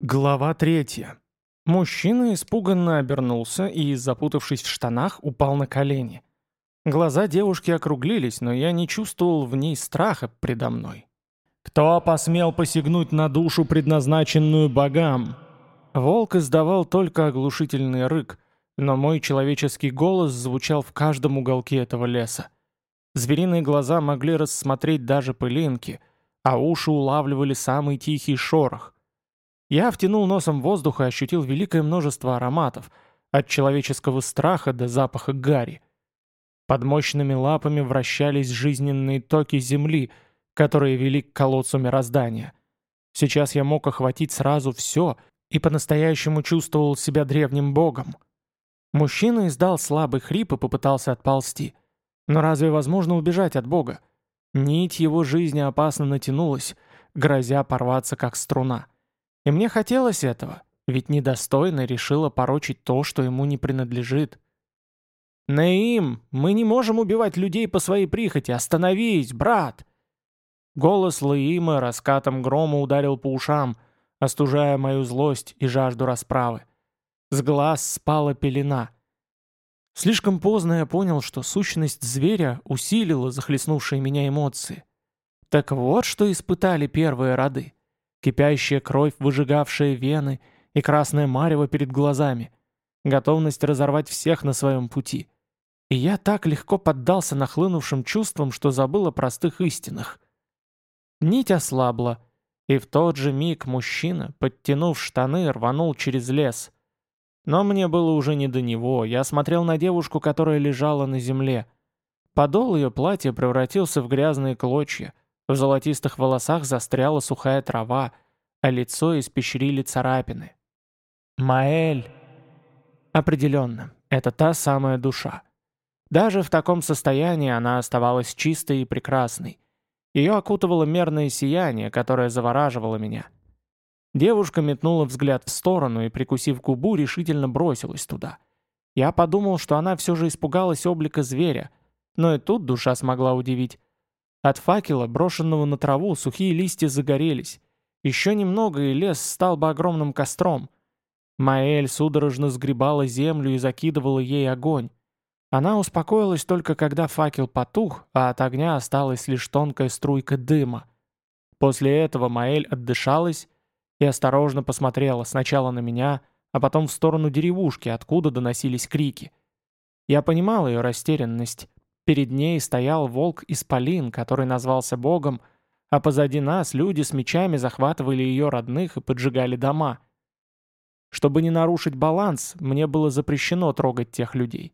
Глава третья. Мужчина испуганно обернулся и, запутавшись в штанах, упал на колени. Глаза девушки округлились, но я не чувствовал в ней страха предо мной. «Кто посмел посягнуть на душу, предназначенную богам?» Волк издавал только оглушительный рык, но мой человеческий голос звучал в каждом уголке этого леса. Звериные глаза могли рассмотреть даже пылинки, а уши улавливали самый тихий шорох. Я втянул носом воздух и ощутил великое множество ароматов, от человеческого страха до запаха гари. Под мощными лапами вращались жизненные токи земли, которые вели к колодцу мироздания. Сейчас я мог охватить сразу все и по-настоящему чувствовал себя древним богом. Мужчина издал слабый хрип и попытался отползти. Но разве возможно убежать от бога? Нить его жизни опасно натянулась, грозя порваться как струна. И мне хотелось этого, ведь недостойно решила порочить то, что ему не принадлежит. «Наим, мы не можем убивать людей по своей прихоти! Остановись, брат!» Голос Лаима раскатом грома ударил по ушам, остужая мою злость и жажду расправы. С глаз спала пелена. Слишком поздно я понял, что сущность зверя усилила захлестнувшие меня эмоции. Так вот, что испытали первые роды кипящая кровь, выжигавшая вены, и красное марево перед глазами, готовность разорвать всех на своем пути. И я так легко поддался нахлынувшим чувствам, что забыл о простых истинах. Нить ослабла, и в тот же миг мужчина, подтянув штаны, рванул через лес. Но мне было уже не до него, я смотрел на девушку, которая лежала на земле. Подол ее платья превратился в грязные клочья, в золотистых волосах застряла сухая трава, а лицо испещрили царапины. Маэль. Определенно, это та самая душа. Даже в таком состоянии она оставалась чистой и прекрасной. Ее окутывало мерное сияние, которое завораживало меня. Девушка метнула взгляд в сторону и, прикусив губу, решительно бросилась туда. Я подумал, что она все же испугалась облика зверя, но и тут душа смогла удивить. От факела, брошенного на траву, сухие листья загорелись. Еще немного, и лес стал бы огромным костром. Маэль судорожно сгребала землю и закидывала ей огонь. Она успокоилась только когда факел потух, а от огня осталась лишь тонкая струйка дыма. После этого Маэль отдышалась и осторожно посмотрела сначала на меня, а потом в сторону деревушки, откуда доносились крики. Я понимал ее растерянность. Перед ней стоял волк-исполин, который назвался богом, а позади нас люди с мечами захватывали ее родных и поджигали дома. Чтобы не нарушить баланс, мне было запрещено трогать тех людей.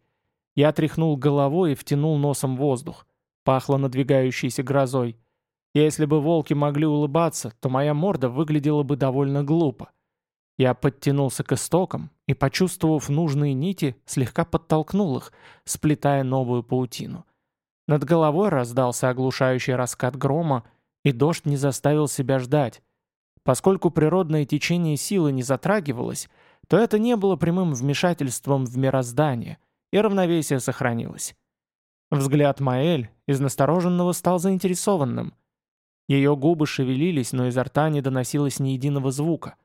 Я тряхнул головой и втянул носом воздух. Пахло надвигающейся грозой. Если бы волки могли улыбаться, то моя морда выглядела бы довольно глупо. Я подтянулся к истокам и, почувствовав нужные нити, слегка подтолкнул их, сплетая новую паутину. Над головой раздался оглушающий раскат грома, и дождь не заставил себя ждать. Поскольку природное течение силы не затрагивалось, то это не было прямым вмешательством в мироздание, и равновесие сохранилось. Взгляд Маэль из настороженного стал заинтересованным. Ее губы шевелились, но изо рта не доносилось ни единого звука.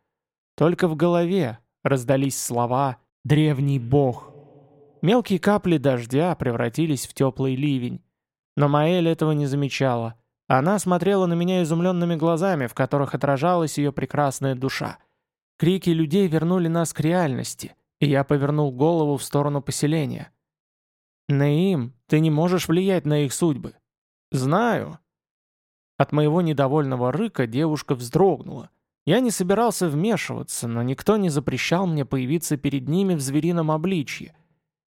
Только в голове раздались слова «древний бог». Мелкие капли дождя превратились в теплый ливень. Но Маэль этого не замечала. Она смотрела на меня изумленными глазами, в которых отражалась ее прекрасная душа. Крики людей вернули нас к реальности, и я повернул голову в сторону поселения. «Наим, ты не можешь влиять на их судьбы». «Знаю». От моего недовольного рыка девушка вздрогнула. Я не собирался вмешиваться, но никто не запрещал мне появиться перед ними в зверином обличье.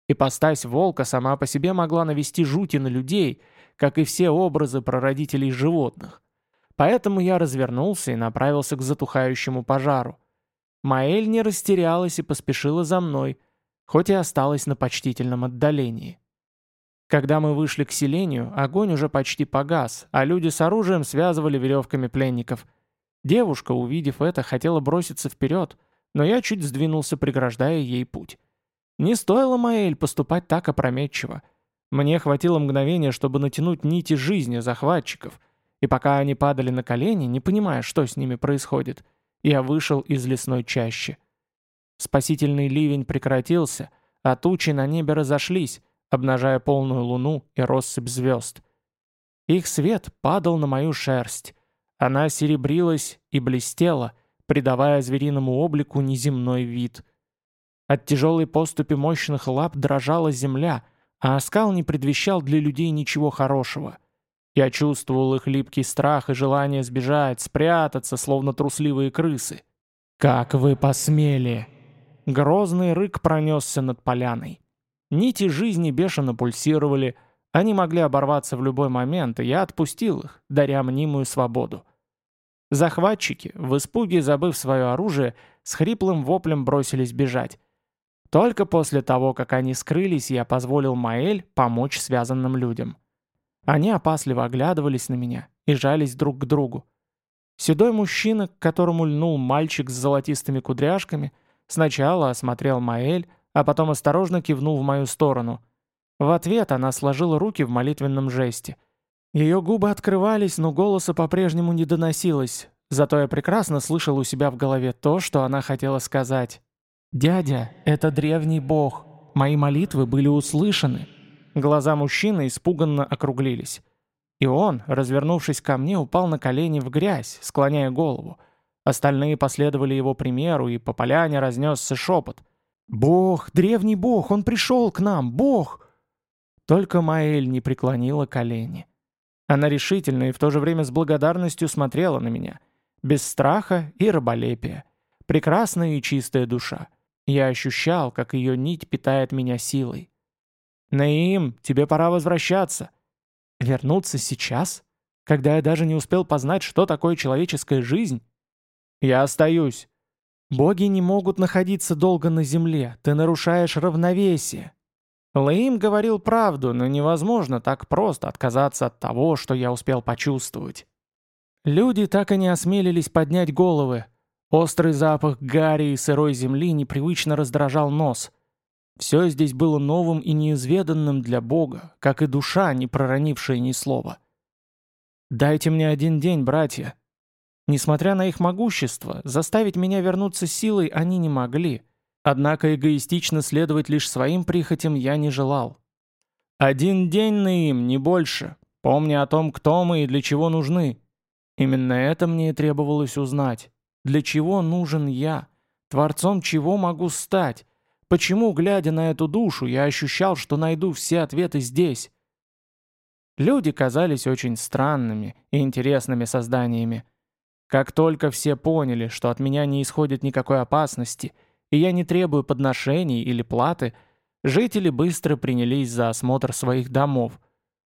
Ипостась волка сама по себе могла навести жути на людей, как и все образы прародителей животных. Поэтому я развернулся и направился к затухающему пожару. Маэль не растерялась и поспешила за мной, хоть и осталась на почтительном отдалении. Когда мы вышли к селению, огонь уже почти погас, а люди с оружием связывали веревками пленников – Девушка, увидев это, хотела броситься вперед, но я чуть сдвинулся, преграждая ей путь. Не стоило Маэль поступать так опрометчиво. Мне хватило мгновения, чтобы натянуть нити жизни захватчиков, и пока они падали на колени, не понимая, что с ними происходит, я вышел из лесной чащи. Спасительный ливень прекратился, а тучи на небе разошлись, обнажая полную луну и россыпь звезд. Их свет падал на мою шерсть. Она серебрилась и блестела, придавая звериному облику неземной вид. От тяжелой поступи мощных лап дрожала земля, а оскал не предвещал для людей ничего хорошего. Я чувствовал их липкий страх и желание сбежать, спрятаться, словно трусливые крысы. «Как вы посмели!» Грозный рык пронесся над поляной. Нити жизни бешено пульсировали, они могли оборваться в любой момент, и я отпустил их, даря мнимую свободу. Захватчики, в испуге забыв свое оружие, с хриплым воплем бросились бежать. Только после того, как они скрылись, я позволил Маэль помочь связанным людям. Они опасливо оглядывались на меня и жались друг к другу. Седой мужчина, к которому льнул мальчик с золотистыми кудряшками, сначала осмотрел Маэль, а потом осторожно кивнул в мою сторону. В ответ она сложила руки в молитвенном жесте – ее губы открывались, но голоса по-прежнему не доносилось, зато я прекрасно слышал у себя в голове то, что она хотела сказать. «Дядя, это древний бог. Мои молитвы были услышаны». Глаза мужчины испуганно округлились. И он, развернувшись ко мне, упал на колени в грязь, склоняя голову. Остальные последовали его примеру, и по поляне разнесся шепот. «Бог, древний бог, он пришел к нам, бог!» Только Маэль не преклонила колени. Она решительно и в то же время с благодарностью смотрела на меня. Без страха и раболепия. Прекрасная и чистая душа. Я ощущал, как ее нить питает меня силой. «Наим, тебе пора возвращаться». «Вернуться сейчас? Когда я даже не успел познать, что такое человеческая жизнь?» «Я остаюсь». «Боги не могут находиться долго на земле. Ты нарушаешь равновесие. Лаим говорил правду, но невозможно так просто отказаться от того, что я успел почувствовать. Люди так и не осмелились поднять головы. Острый запах гари и сырой земли непривычно раздражал нос. Все здесь было новым и неизведанным для Бога, как и душа, не проронившая ни слова. «Дайте мне один день, братья». Несмотря на их могущество, заставить меня вернуться силой они не могли — Однако эгоистично следовать лишь своим прихотям я не желал. Один день на им, не больше, помня о том, кто мы и для чего нужны. Именно это мне и требовалось узнать. Для чего нужен я? Творцом чего могу стать? Почему, глядя на эту душу, я ощущал, что найду все ответы здесь? Люди казались очень странными и интересными созданиями. Как только все поняли, что от меня не исходит никакой опасности – и я не требую подношений или платы, жители быстро принялись за осмотр своих домов.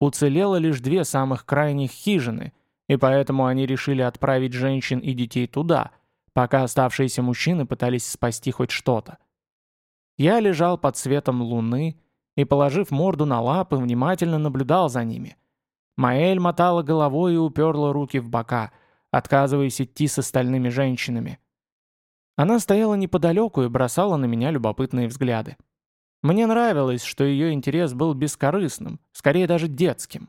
Уцелело лишь две самых крайних хижины, и поэтому они решили отправить женщин и детей туда, пока оставшиеся мужчины пытались спасти хоть что-то. Я лежал под светом луны и, положив морду на лапы, внимательно наблюдал за ними. Маэль мотала головой и уперла руки в бока, отказываясь идти с остальными женщинами. Она стояла неподалеку и бросала на меня любопытные взгляды. Мне нравилось, что ее интерес был бескорыстным, скорее даже детским.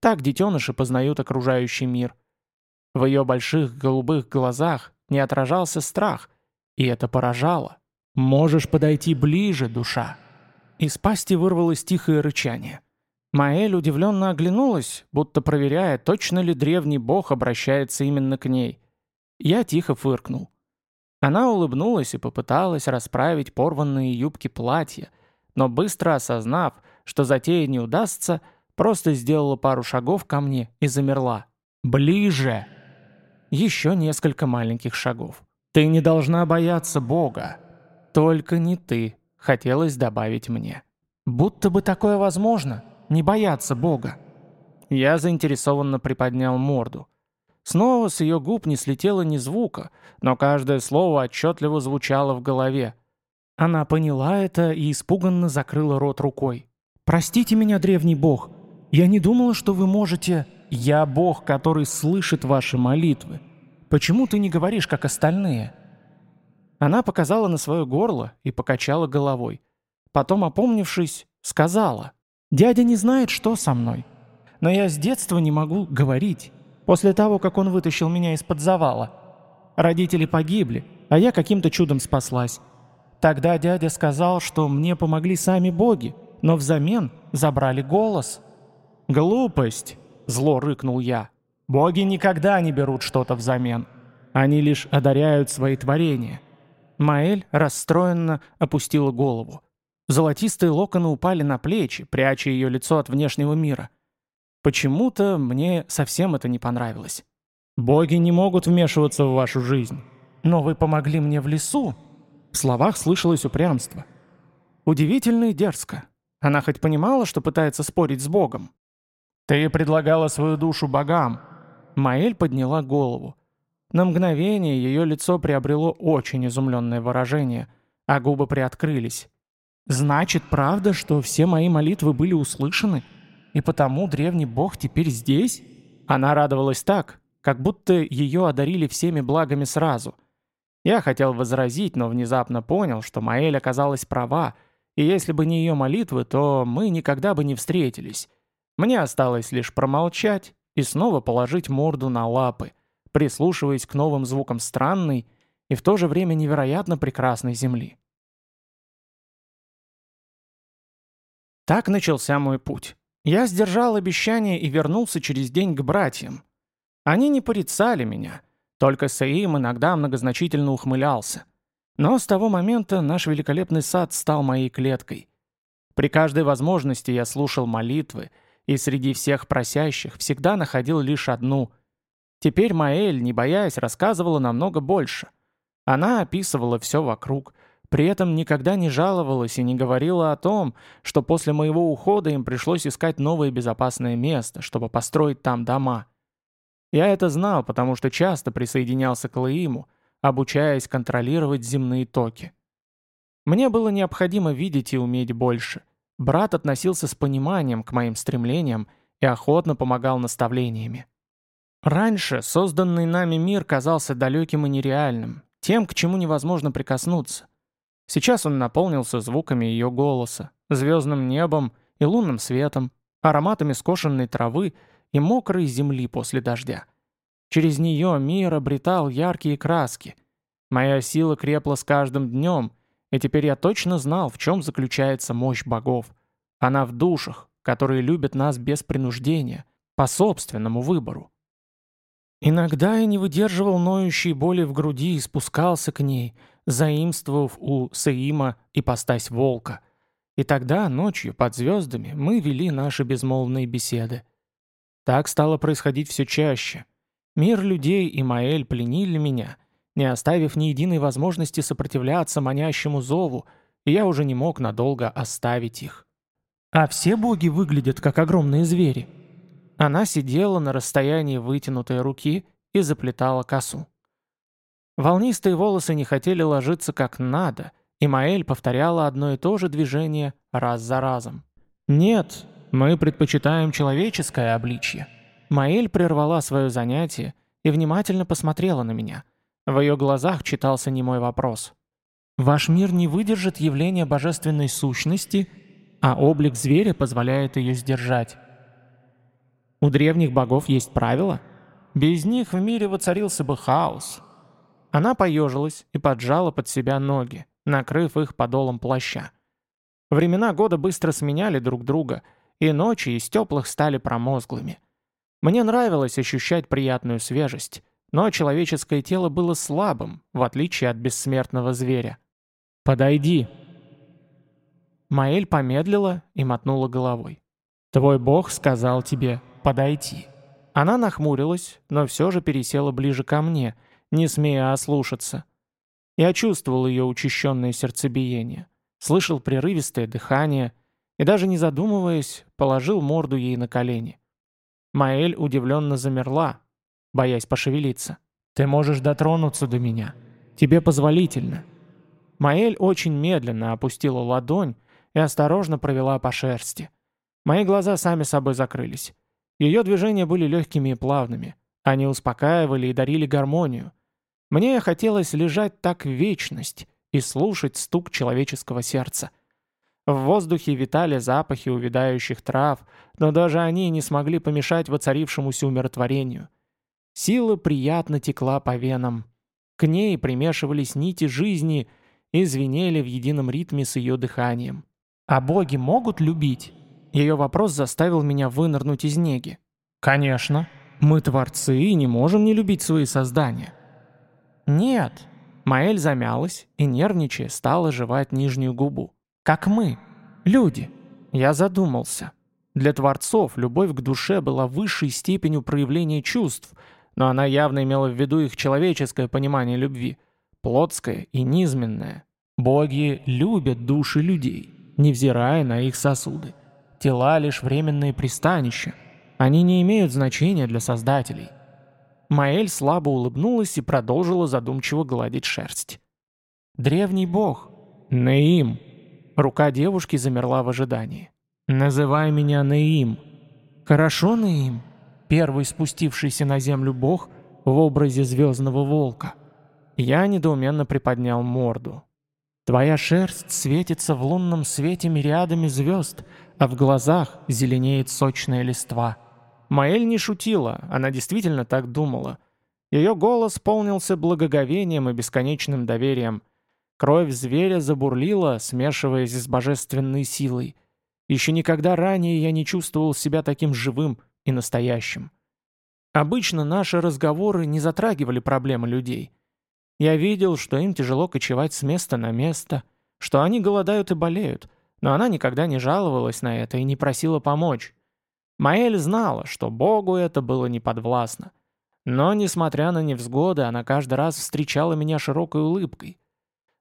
Так детеныши познают окружающий мир. В ее больших голубых глазах не отражался страх, и это поражало. «Можешь подойти ближе, душа!» Из пасти вырвалось тихое рычание. Маэль удивленно оглянулась, будто проверяя, точно ли древний бог обращается именно к ней. Я тихо фыркнул. Она улыбнулась и попыталась расправить порванные юбки платья, но быстро осознав, что затея не удастся, просто сделала пару шагов ко мне и замерла. «Ближе!» Еще несколько маленьких шагов. «Ты не должна бояться Бога!» «Только не ты», — хотелось добавить мне. «Будто бы такое возможно, не бояться Бога!» Я заинтересованно приподнял морду. Снова с ее губ не слетело ни звука, но каждое слово отчетливо звучало в голове. Она поняла это и испуганно закрыла рот рукой. «Простите меня, древний бог. Я не думала, что вы можете...» «Я бог, который слышит ваши молитвы. Почему ты не говоришь, как остальные?» Она показала на свое горло и покачала головой. Потом, опомнившись, сказала. «Дядя не знает, что со мной. Но я с детства не могу говорить. После того, как он вытащил меня из-под завала. Родители погибли, а я каким-то чудом спаслась. Тогда дядя сказал, что мне помогли сами боги, но взамен забрали голос». «Глупость!» — зло рыкнул я. «Боги никогда не берут что-то взамен. Они лишь одаряют свои творения». Маэль расстроенно опустила голову. Золотистые локоны упали на плечи, пряча ее лицо от внешнего мира. Почему-то мне совсем это не понравилось. «Боги не могут вмешиваться в вашу жизнь. Но вы помогли мне в лесу». В словах слышалось упрямство. Удивительно и дерзко. Она хоть понимала, что пытается спорить с Богом? «Ты предлагала свою душу богам». Маэль подняла голову. На мгновение ее лицо приобрело очень изумленное выражение, а губы приоткрылись. «Значит, правда, что все мои молитвы были услышаны, и потому древний бог теперь здесь?» Она радовалась так, как будто ее одарили всеми благами сразу. Я хотел возразить, но внезапно понял, что Маэль оказалась права, и если бы не ее молитвы, то мы никогда бы не встретились. Мне осталось лишь промолчать и снова положить морду на лапы, прислушиваясь к новым звукам странной и в то же время невероятно прекрасной земли. Так начался мой путь. Я сдержал обещание и вернулся через день к братьям. Они не порицали меня, только Саим иногда многозначительно ухмылялся. Но с того момента наш великолепный сад стал моей клеткой. При каждой возможности я слушал молитвы, и среди всех просящих всегда находил лишь одну. Теперь Маэль, не боясь, рассказывала намного больше. Она описывала все вокруг, при этом никогда не жаловалась и не говорила о том, что после моего ухода им пришлось искать новое безопасное место, чтобы построить там дома. Я это знал, потому что часто присоединялся к Лаиму, обучаясь контролировать земные токи. Мне было необходимо видеть и уметь больше. Брат относился с пониманием к моим стремлениям и охотно помогал наставлениями. Раньше созданный нами мир казался далеким и нереальным, тем, к чему невозможно прикоснуться. Сейчас он наполнился звуками ее голоса, звездным небом и лунным светом, ароматами скошенной травы и мокрой земли после дождя. Через нее мир обретал яркие краски. Моя сила крепла с каждым днем, и теперь я точно знал, в чем заключается мощь богов. Она в душах, которые любят нас без принуждения, по собственному выбору. Иногда я не выдерживал ноющей боли в груди и спускался к ней, заимствовав у Саима ипостась волка. И тогда, ночью, под звездами, мы вели наши безмолвные беседы. Так стало происходить все чаще — Мир людей и Маэль пленили меня, не оставив ни единой возможности сопротивляться манящему зову, и я уже не мог надолго оставить их. А все боги выглядят как огромные звери. Она сидела на расстоянии вытянутой руки и заплетала косу. Волнистые волосы не хотели ложиться как надо, и Маэль повторяла одно и то же движение раз за разом. «Нет, мы предпочитаем человеческое обличье». Маэль прервала свое занятие и внимательно посмотрела на меня. В ее глазах читался немой вопрос. «Ваш мир не выдержит явления божественной сущности, а облик зверя позволяет ее сдержать. У древних богов есть правила? Без них в мире воцарился бы хаос». Она поежилась и поджала под себя ноги, накрыв их подолом плаща. Времена года быстро сменяли друг друга, и ночи из теплых стали промозглыми. Мне нравилось ощущать приятную свежесть, но человеческое тело было слабым, в отличие от бессмертного зверя. «Подойди!» Маэль помедлила и мотнула головой. «Твой бог сказал тебе подойти». Она нахмурилась, но все же пересела ближе ко мне, не смея ослушаться. Я чувствовал ее учащенное сердцебиение, слышал прерывистое дыхание и даже не задумываясь, положил морду ей на колени. Маэль удивленно замерла, боясь пошевелиться. «Ты можешь дотронуться до меня. Тебе позволительно». Маэль очень медленно опустила ладонь и осторожно провела по шерсти. Мои глаза сами собой закрылись. Ее движения были легкими и плавными. Они успокаивали и дарили гармонию. Мне хотелось лежать так в вечность и слушать стук человеческого сердца. В воздухе витали запахи увядающих трав, но даже они не смогли помешать воцарившемуся умиротворению. Сила приятно текла по венам. К ней примешивались нити жизни и звенели в едином ритме с ее дыханием. «А боги могут любить?» Ее вопрос заставил меня вынырнуть из неги. «Конечно. Мы творцы и не можем не любить свои создания». «Нет». Маэль замялась и, нервничая, стала жевать нижнюю губу. «Как мы. Люди». Я задумался. Для творцов любовь к душе была высшей степенью проявления чувств, но она явно имела в виду их человеческое понимание любви, плотское и низменное. Боги любят души людей, невзирая на их сосуды. Тела — лишь временные пристанища. Они не имеют значения для создателей. Маэль слабо улыбнулась и продолжила задумчиво гладить шерсть. «Древний бог. Наим». Рука девушки замерла в ожидании. «Называй меня Наим». «Хорошо, Наим?» Первый спустившийся на землю бог в образе звездного волка. Я недоуменно приподнял морду. «Твоя шерсть светится в лунном свете мириадами звезд, а в глазах зеленеет сочная листва». Маэль не шутила, она действительно так думала. Ее голос полнился благоговением и бесконечным доверием. Кровь зверя забурлила, смешиваясь с божественной силой. Еще никогда ранее я не чувствовал себя таким живым и настоящим. Обычно наши разговоры не затрагивали проблемы людей. Я видел, что им тяжело кочевать с места на место, что они голодают и болеют, но она никогда не жаловалась на это и не просила помочь. Маэль знала, что Богу это было неподвластно. Но, несмотря на невзгоды, она каждый раз встречала меня широкой улыбкой.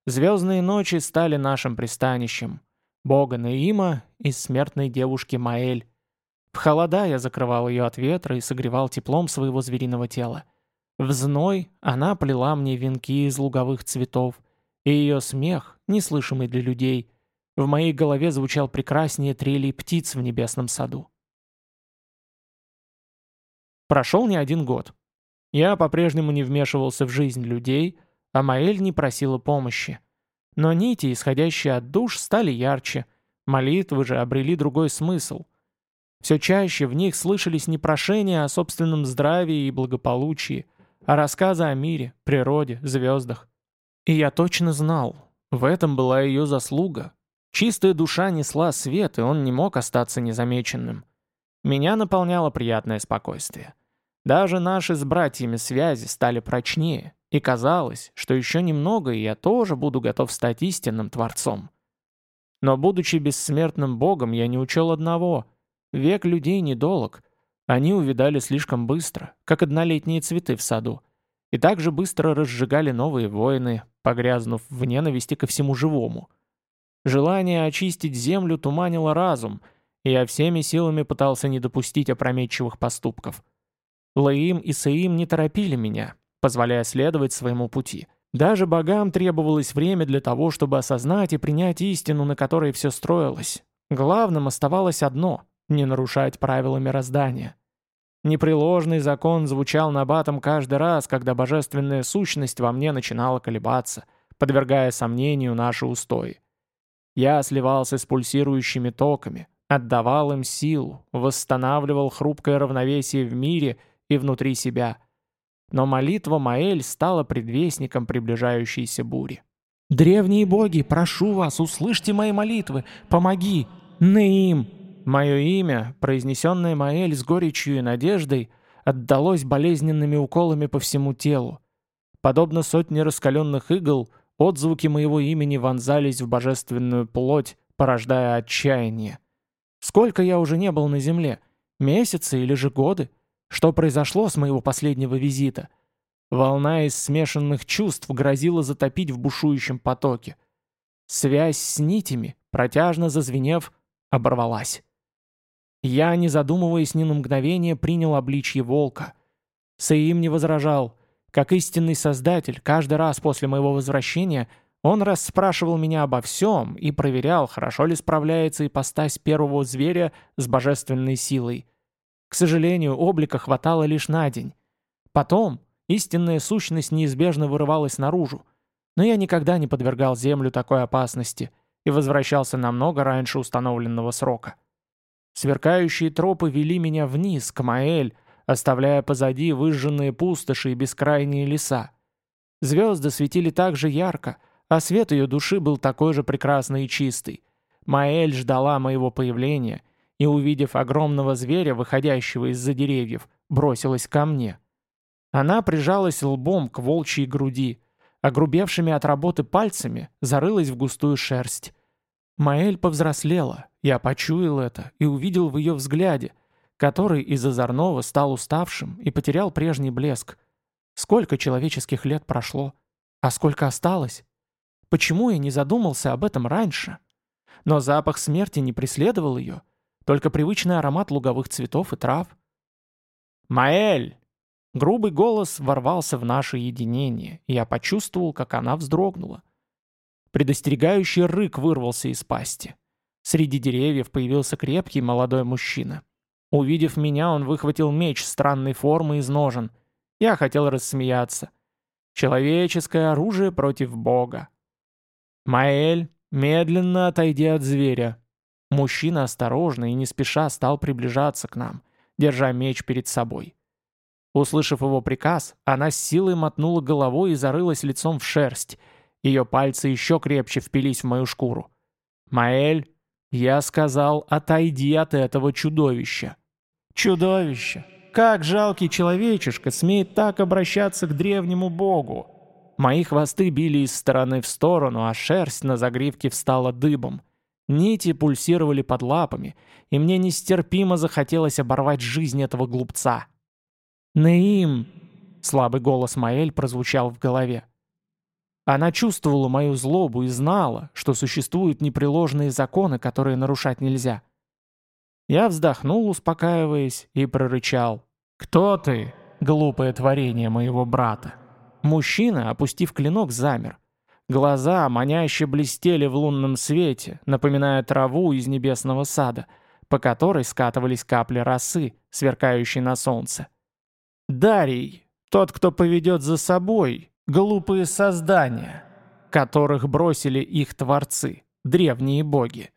Звездные ночи стали нашим пристанищем. Бога Наима и смертной девушки Маэль. В холода я закрывал ее от ветра и согревал теплом своего звериного тела. В зной она плела мне венки из луговых цветов, и ее смех, неслышимый для людей, в моей голове звучал прекраснее трели птиц в небесном саду. Прошел не один год. Я по-прежнему не вмешивался в жизнь людей, а Маэль не просила помощи. Но нити, исходящие от душ, стали ярче, молитвы же обрели другой смысл. Все чаще в них слышались не прошения о собственном здравии и благополучии, а рассказы о мире, природе, звездах. И я точно знал, в этом была ее заслуга. Чистая душа несла свет, и он не мог остаться незамеченным. Меня наполняло приятное спокойствие. Даже наши с братьями связи стали прочнее, и казалось, что еще немного, и я тоже буду готов стать истинным Творцом. Но будучи бессмертным Богом, я не учел одного. Век людей недолог. Они увидали слишком быстро, как однолетние цветы в саду. И так же быстро разжигали новые войны, погрязнув в ненависти ко всему живому. Желание очистить землю туманило разум — и я всеми силами пытался не допустить опрометчивых поступков. Лаим и Саим не торопили меня, позволяя следовать своему пути. Даже богам требовалось время для того, чтобы осознать и принять истину, на которой все строилось. Главным оставалось одно — не нарушать правила мироздания. Непреложный закон звучал набатом каждый раз, когда божественная сущность во мне начинала колебаться, подвергая сомнению наши устои. Я сливался с пульсирующими токами, отдавал им силу, восстанавливал хрупкое равновесие в мире и внутри себя. Но молитва Маэль стала предвестником приближающейся бури. «Древние боги, прошу вас, услышьте мои молитвы, помоги! Наим!» Мое имя, произнесенное Маэль с горечью и надеждой, отдалось болезненными уколами по всему телу. Подобно сотне раскаленных игл, отзвуки моего имени вонзались в божественную плоть, порождая отчаяние. Сколько я уже не был на Земле? Месяцы или же годы? Что произошло с моего последнего визита? Волна из смешанных чувств грозила затопить в бушующем потоке. Связь с нитями, протяжно зазвенев, оборвалась. Я, не задумываясь ни на мгновение, принял обличье волка. Саим не возражал. Как истинный создатель, каждый раз после моего возвращения – он расспрашивал меня обо всем и проверял, хорошо ли справляется ипостась первого зверя с божественной силой. К сожалению, облика хватало лишь на день. Потом истинная сущность неизбежно вырывалась наружу. Но я никогда не подвергал Землю такой опасности и возвращался намного раньше установленного срока. Сверкающие тропы вели меня вниз, к Маэль, оставляя позади выжженные пустоши и бескрайние леса. Звезды светили так же ярко, а свет ее души был такой же прекрасный и чистый. Маэль ждала моего появления и, увидев огромного зверя, выходящего из-за деревьев, бросилась ко мне. Она прижалась лбом к волчьей груди, огрубевшими от работы пальцами зарылась в густую шерсть. Маэль повзрослела, я почуял это и увидел в ее взгляде, который из озорного стал уставшим и потерял прежний блеск. Сколько человеческих лет прошло? А сколько осталось? Почему я не задумался об этом раньше? Но запах смерти не преследовал ее, только привычный аромат луговых цветов и трав. «Маэль!» Грубый голос ворвался в наше единение, и я почувствовал, как она вздрогнула. Предостерегающий рык вырвался из пасти. Среди деревьев появился крепкий молодой мужчина. Увидев меня, он выхватил меч странной формы из ножен. Я хотел рассмеяться. Человеческое оружие против Бога. Маэль, медленно отойди от зверя. Мужчина осторожно и не спеша стал приближаться к нам, держа меч перед собой. Услышав его приказ, она с силой мотнула головой и зарылась лицом в шерсть. Ее пальцы еще крепче впились в мою шкуру. «Маэль, я сказал, отойди от этого чудовища». «Чудовище! Как жалкий человечишка смеет так обращаться к древнему богу!» Мои хвосты били из стороны в сторону, а шерсть на загривке встала дыбом. Нити пульсировали под лапами, и мне нестерпимо захотелось оборвать жизнь этого глупца. «Наим!» — слабый голос Маэль прозвучал в голове. Она чувствовала мою злобу и знала, что существуют непреложные законы, которые нарушать нельзя. Я вздохнул, успокаиваясь, и прорычал. «Кто ты, глупое творение моего брата?» Мужчина, опустив клинок, замер. Глаза маняще блестели в лунном свете, напоминая траву из небесного сада, по которой скатывались капли росы, сверкающие на солнце. Дарий, тот, кто поведет за собой глупые создания, которых бросили их творцы, древние боги.